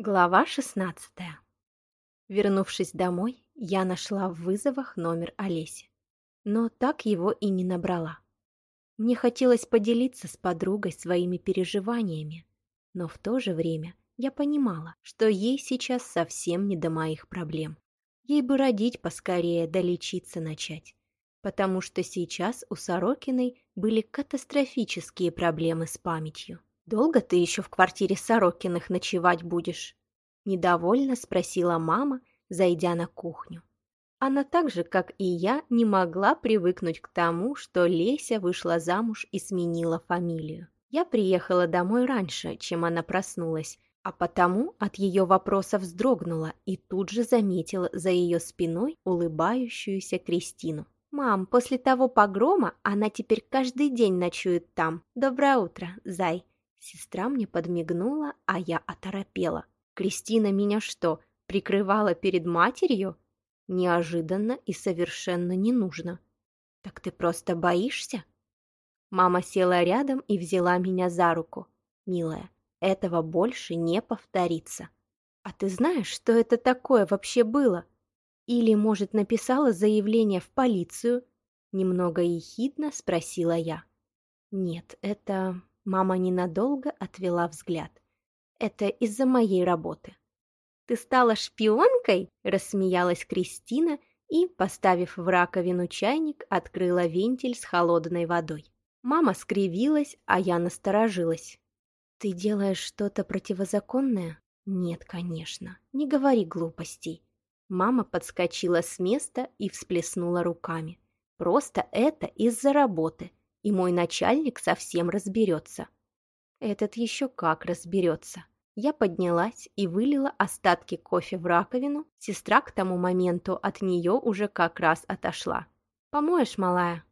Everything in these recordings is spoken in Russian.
Глава 16 Вернувшись домой, я нашла в вызовах номер Олеси, но так его и не набрала. Мне хотелось поделиться с подругой своими переживаниями, но в то же время я понимала, что ей сейчас совсем не до моих проблем. Ей бы родить поскорее, да лечиться начать, потому что сейчас у Сорокиной были катастрофические проблемы с памятью. «Долго ты еще в квартире Сорокиных ночевать будешь?» Недовольно спросила мама, зайдя на кухню. Она так же, как и я, не могла привыкнуть к тому, что Леся вышла замуж и сменила фамилию. Я приехала домой раньше, чем она проснулась, а потому от ее вопроса вздрогнула и тут же заметила за ее спиной улыбающуюся Кристину. «Мам, после того погрома она теперь каждый день ночует там. Доброе утро, зай!» Сестра мне подмигнула, а я оторопела. Кристина меня что, прикрывала перед матерью? Неожиданно и совершенно не нужно. Так ты просто боишься? Мама села рядом и взяла меня за руку. Милая, этого больше не повторится. А ты знаешь, что это такое вообще было? Или, может, написала заявление в полицию? Немного ехидно спросила я. Нет, это... Мама ненадолго отвела взгляд. «Это из-за моей работы». «Ты стала шпионкой?» – рассмеялась Кристина и, поставив в раковину чайник, открыла вентиль с холодной водой. Мама скривилась, а я насторожилась. «Ты делаешь что-то противозаконное?» «Нет, конечно. Не говори глупостей». Мама подскочила с места и всплеснула руками. «Просто это из-за работы и мой начальник совсем разберется. Этот еще как разберется. Я поднялась и вылила остатки кофе в раковину. Сестра к тому моменту от нее уже как раз отошла. «Помоешь, малая?»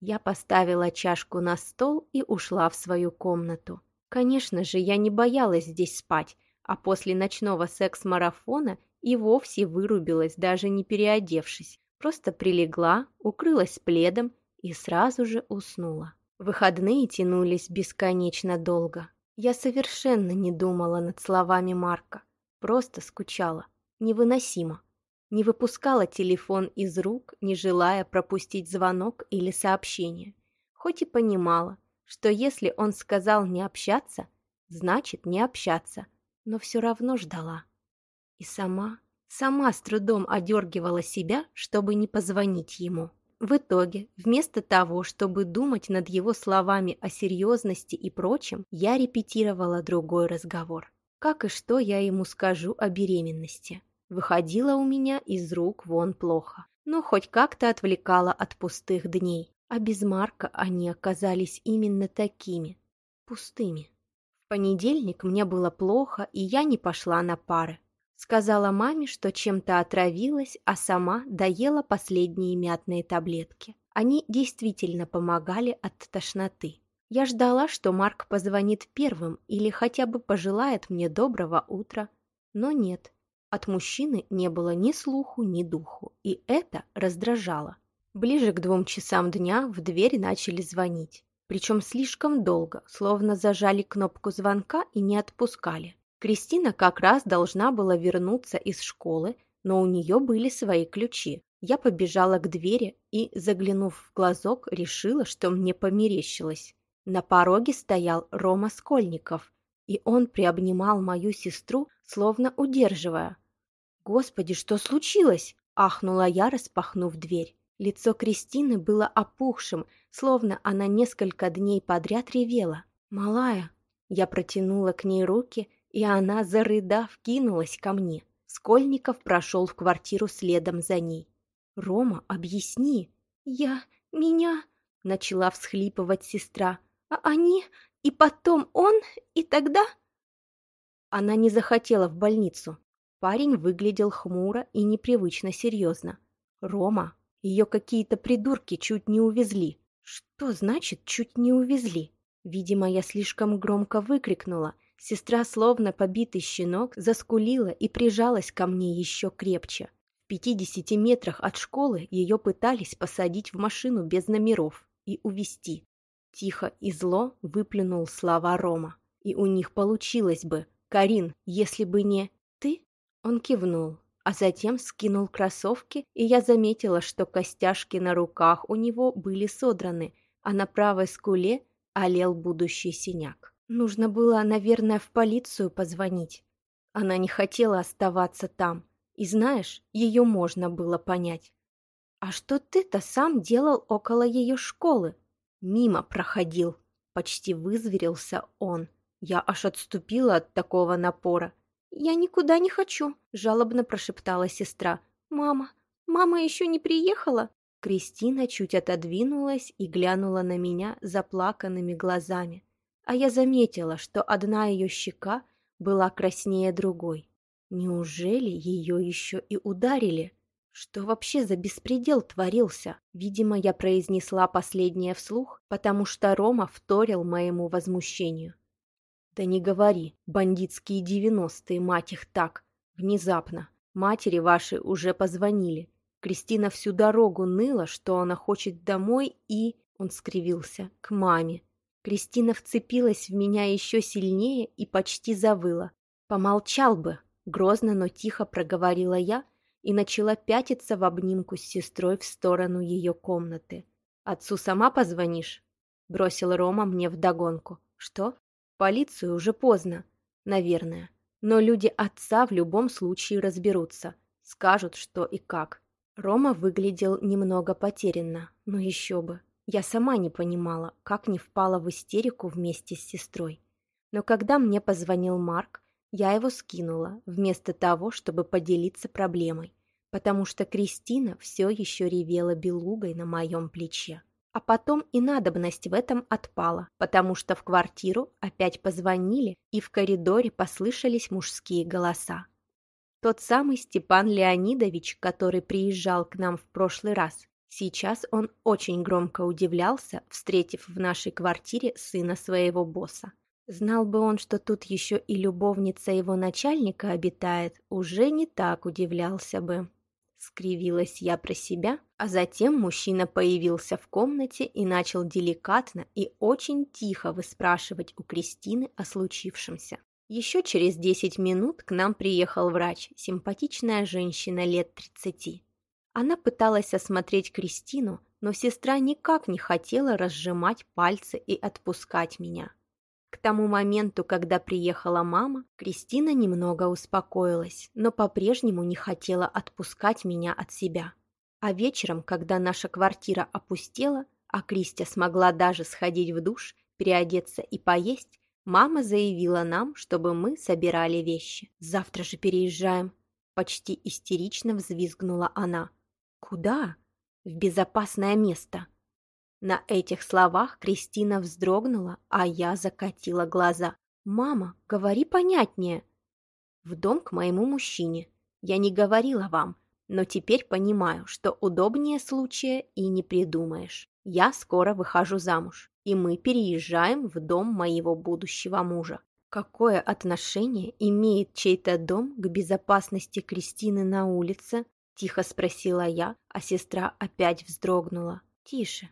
Я поставила чашку на стол и ушла в свою комнату. Конечно же, я не боялась здесь спать, а после ночного секс-марафона и вовсе вырубилась, даже не переодевшись. Просто прилегла, укрылась пледом и сразу же уснула. Выходные тянулись бесконечно долго. Я совершенно не думала над словами Марка, просто скучала, невыносимо. Не выпускала телефон из рук, не желая пропустить звонок или сообщение. Хоть и понимала, что если он сказал не общаться, значит не общаться, но все равно ждала. И сама, сама с трудом одергивала себя, чтобы не позвонить ему. В итоге, вместо того, чтобы думать над его словами о серьезности и прочем, я репетировала другой разговор. Как и что я ему скажу о беременности. Выходило у меня из рук вон плохо, но хоть как-то отвлекала от пустых дней. А без Марка они оказались именно такими, пустыми. В понедельник мне было плохо, и я не пошла на пары. Сказала маме, что чем-то отравилась, а сама доела последние мятные таблетки. Они действительно помогали от тошноты. Я ждала, что Марк позвонит первым или хотя бы пожелает мне доброго утра. Но нет, от мужчины не было ни слуху, ни духу, и это раздражало. Ближе к двум часам дня в дверь начали звонить. Причем слишком долго, словно зажали кнопку звонка и не отпускали. Кристина как раз должна была вернуться из школы, но у нее были свои ключи. Я побежала к двери и, заглянув в глазок, решила, что мне померещилось. На пороге стоял Рома Скольников, и он приобнимал мою сестру, словно удерживая. «Господи, что случилось?» – ахнула я, распахнув дверь. Лицо Кристины было опухшим, словно она несколько дней подряд ревела. «Малая!» Я протянула к ней руки и она, зарыдав, кинулась ко мне. Скольников прошел в квартиру следом за ней. «Рома, объясни!» «Я... меня...» — начала всхлипывать сестра. «А они... и потом он... и тогда...» Она не захотела в больницу. Парень выглядел хмуро и непривычно серьезно. «Рома, ее какие-то придурки чуть не увезли». «Что значит «чуть не увезли»?» Видимо, я слишком громко выкрикнула — Сестра, словно побитый щенок, заскулила и прижалась ко мне еще крепче. В пятидесяти метрах от школы ее пытались посадить в машину без номеров и увезти. Тихо и зло выплюнул слова Рома. И у них получилось бы, Карин, если бы не ты...» Он кивнул, а затем скинул кроссовки, и я заметила, что костяшки на руках у него были содраны, а на правой скуле олел будущий синяк. Нужно было, наверное, в полицию позвонить. Она не хотела оставаться там. И знаешь, ее можно было понять. «А что ты-то сам делал около ее школы?» «Мимо проходил», — почти вызверился он. Я аж отступила от такого напора. «Я никуда не хочу», — жалобно прошептала сестра. «Мама, мама еще не приехала?» Кристина чуть отодвинулась и глянула на меня заплаканными глазами. А я заметила, что одна ее щека была краснее другой. Неужели ее еще и ударили? Что вообще за беспредел творился? Видимо, я произнесла последнее вслух, потому что Рома вторил моему возмущению. Да не говори, бандитские девяностые, мать их так. Внезапно. Матери ваши уже позвонили. Кристина всю дорогу ныла, что она хочет домой и... Он скривился. К маме. Кристина вцепилась в меня еще сильнее и почти завыла. «Помолчал бы!» Грозно, но тихо проговорила я и начала пятиться в обнимку с сестрой в сторону ее комнаты. «Отцу сама позвонишь?» Бросил Рома мне вдогонку. «Что? Полицию уже поздно. Наверное. Но люди отца в любом случае разберутся. Скажут, что и как». Рома выглядел немного потерянно, но еще бы. Я сама не понимала, как не впала в истерику вместе с сестрой. Но когда мне позвонил Марк, я его скинула, вместо того, чтобы поделиться проблемой, потому что Кристина все еще ревела белугой на моем плече. А потом и надобность в этом отпала, потому что в квартиру опять позвонили, и в коридоре послышались мужские голоса. Тот самый Степан Леонидович, который приезжал к нам в прошлый раз. Сейчас он очень громко удивлялся, встретив в нашей квартире сына своего босса. Знал бы он, что тут еще и любовница его начальника обитает, уже не так удивлялся бы. Скривилась я про себя, а затем мужчина появился в комнате и начал деликатно и очень тихо выспрашивать у Кристины о случившемся. Еще через десять минут к нам приехал врач, симпатичная женщина лет тридцати. Она пыталась осмотреть Кристину, но сестра никак не хотела разжимать пальцы и отпускать меня. К тому моменту, когда приехала мама, Кристина немного успокоилась, но по-прежнему не хотела отпускать меня от себя. А вечером, когда наша квартира опустела, а Кристия смогла даже сходить в душ, переодеться и поесть, мама заявила нам, чтобы мы собирали вещи. «Завтра же переезжаем», – почти истерично взвизгнула она. «Куда?» «В безопасное место», на этих словах Кристина вздрогнула, а я закатила глаза. «Мама, говори понятнее!» «В дом к моему мужчине. Я не говорила вам, но теперь понимаю, что удобнее случая и не придумаешь. Я скоро выхожу замуж, и мы переезжаем в дом моего будущего мужа. Какое отношение имеет чей-то дом к безопасности Кристины на улице? Тихо спросила я, а сестра опять вздрогнула. Тише,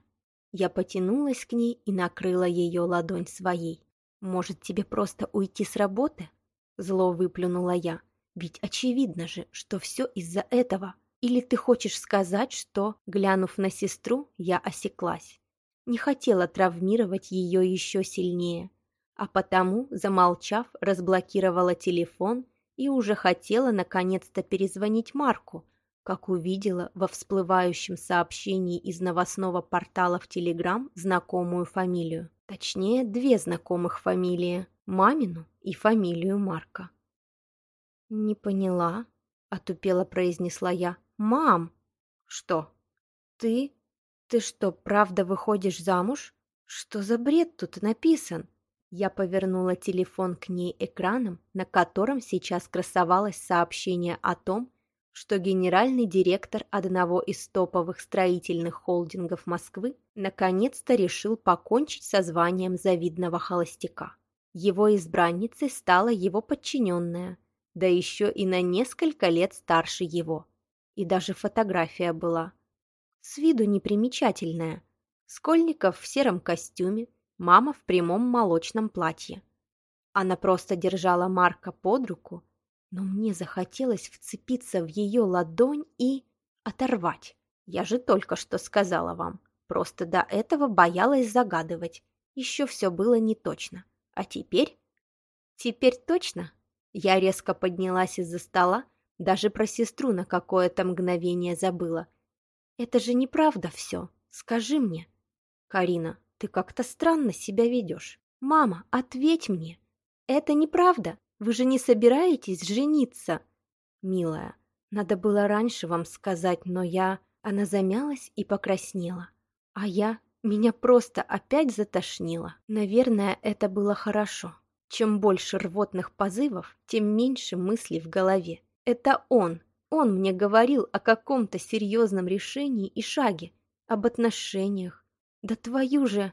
я потянулась к ней и накрыла ее ладонь своей. «Может, тебе просто уйти с работы?» Зло выплюнула я. «Ведь очевидно же, что все из-за этого. Или ты хочешь сказать, что, глянув на сестру, я осеклась? Не хотела травмировать ее еще сильнее, а потому, замолчав, разблокировала телефон и уже хотела наконец-то перезвонить Марку, как увидела во всплывающем сообщении из новостного портала в Телеграм знакомую фамилию. Точнее, две знакомых фамилии – мамину и фамилию Марка. «Не поняла», – отупело произнесла я. «Мам!» «Что?» «Ты? Ты что, правда выходишь замуж? Что за бред тут написан?» Я повернула телефон к ней экраном, на котором сейчас красовалось сообщение о том, что генеральный директор одного из топовых строительных холдингов Москвы наконец-то решил покончить со званием завидного холостяка. Его избранницей стала его подчиненная, да еще и на несколько лет старше его. И даже фотография была. С виду непримечательная. Скольников в сером костюме, мама в прямом молочном платье. Она просто держала Марка под руку, но мне захотелось вцепиться в ее ладонь и оторвать. Я же только что сказала вам. Просто до этого боялась загадывать. Еще все было не точно. А теперь? Теперь точно? Я резко поднялась из-за стола, даже про сестру на какое-то мгновение забыла. Это же неправда все. Скажи мне. Карина, ты как-то странно себя ведешь. Мама, ответь мне. Это неправда. Вы же не собираетесь жениться? Милая, надо было раньше вам сказать, но я... Она замялась и покраснела. А я... Меня просто опять затошнило. Наверное, это было хорошо. Чем больше рвотных позывов, тем меньше мыслей в голове. Это он. Он мне говорил о каком-то серьезном решении и шаге, об отношениях. Да твою же...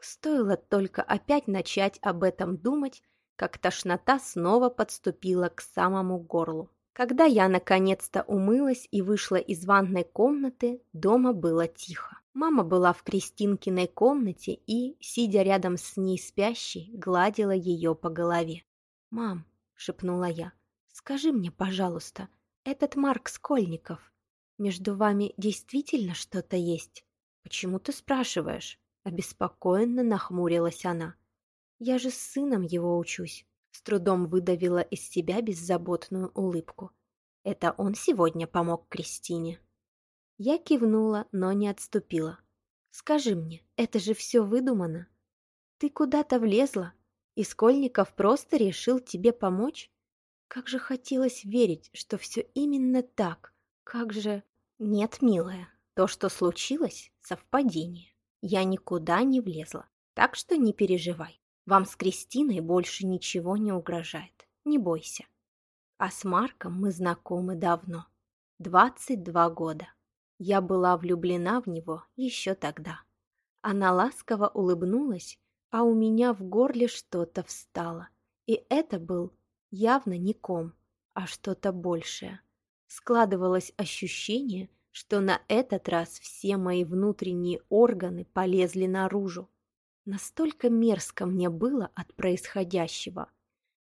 Стоило только опять начать об этом думать, как тошнота снова подступила к самому горлу. Когда я наконец-то умылась и вышла из ванной комнаты, дома было тихо. Мама была в Кристинкиной комнате и, сидя рядом с ней спящей, гладила ее по голове. «Мам», — шепнула я, — «скажи мне, пожалуйста, этот Марк Скольников, между вами действительно что-то есть?» «Почему ты спрашиваешь?» — обеспокоенно нахмурилась она. «Я же с сыном его учусь. С трудом выдавила из себя беззаботную улыбку. Это он сегодня помог Кристине. Я кивнула, но не отступила. «Скажи мне, это же все выдумано? Ты куда-то влезла, и Скольников просто решил тебе помочь? Как же хотелось верить, что все именно так. Как же... Нет, милая, то, что случилось, совпадение. Я никуда не влезла, так что не переживай. Вам с Кристиной больше ничего не угрожает. Не бойся. А с Марком мы знакомы давно. 22 года. Я была влюблена в него еще тогда. Она ласково улыбнулась, а у меня в горле что-то встало. И это был явно не ком, а что-то большее. Складывалось ощущение, что на этот раз все мои внутренние органы полезли наружу. Настолько мерзко мне было от происходящего.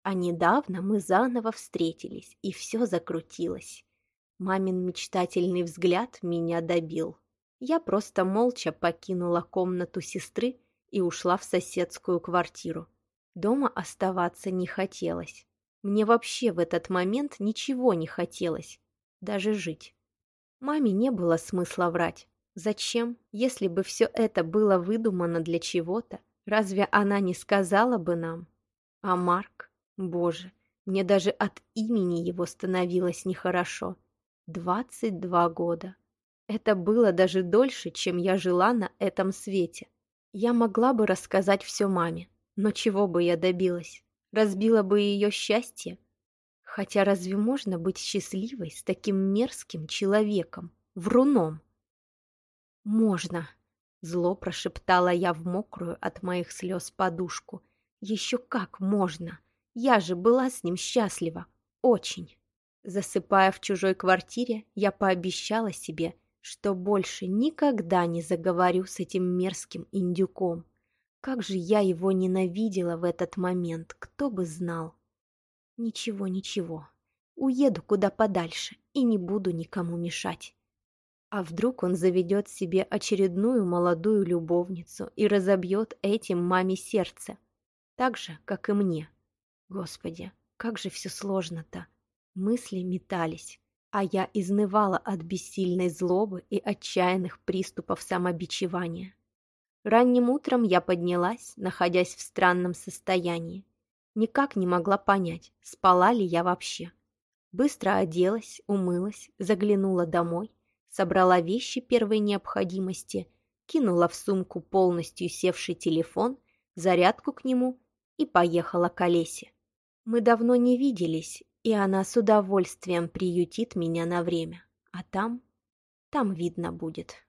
А недавно мы заново встретились, и все закрутилось. Мамин мечтательный взгляд меня добил. Я просто молча покинула комнату сестры и ушла в соседскую квартиру. Дома оставаться не хотелось. Мне вообще в этот момент ничего не хотелось, даже жить. Маме не было смысла врать. Зачем, если бы все это было выдумано для чего-то? Разве она не сказала бы нам? А Марк? Боже, мне даже от имени его становилось нехорошо. Двадцать два года. Это было даже дольше, чем я жила на этом свете. Я могла бы рассказать все маме, но чего бы я добилась? Разбила бы ее счастье? Хотя разве можно быть счастливой с таким мерзким человеком, вруном? «Можно!» — зло прошептала я в мокрую от моих слез подушку. «Еще как можно! Я же была с ним счастлива! Очень!» Засыпая в чужой квартире, я пообещала себе, что больше никогда не заговорю с этим мерзким индюком. Как же я его ненавидела в этот момент, кто бы знал. Ничего, ничего. Уеду куда подальше и не буду никому мешать. А вдруг он заведет себе очередную молодую любовницу и разобьет этим маме сердце, так же, как и мне. Господи, как же все сложно-то. Мысли метались, а я изнывала от бессильной злобы и отчаянных приступов самобичевания. Ранним утром я поднялась, находясь в странном состоянии. Никак не могла понять, спала ли я вообще. Быстро оделась, умылась, заглянула домой собрала вещи первой необходимости, кинула в сумку полностью севший телефон, зарядку к нему и поехала к Олесе. Мы давно не виделись, и она с удовольствием приютит меня на время. А там... там видно будет.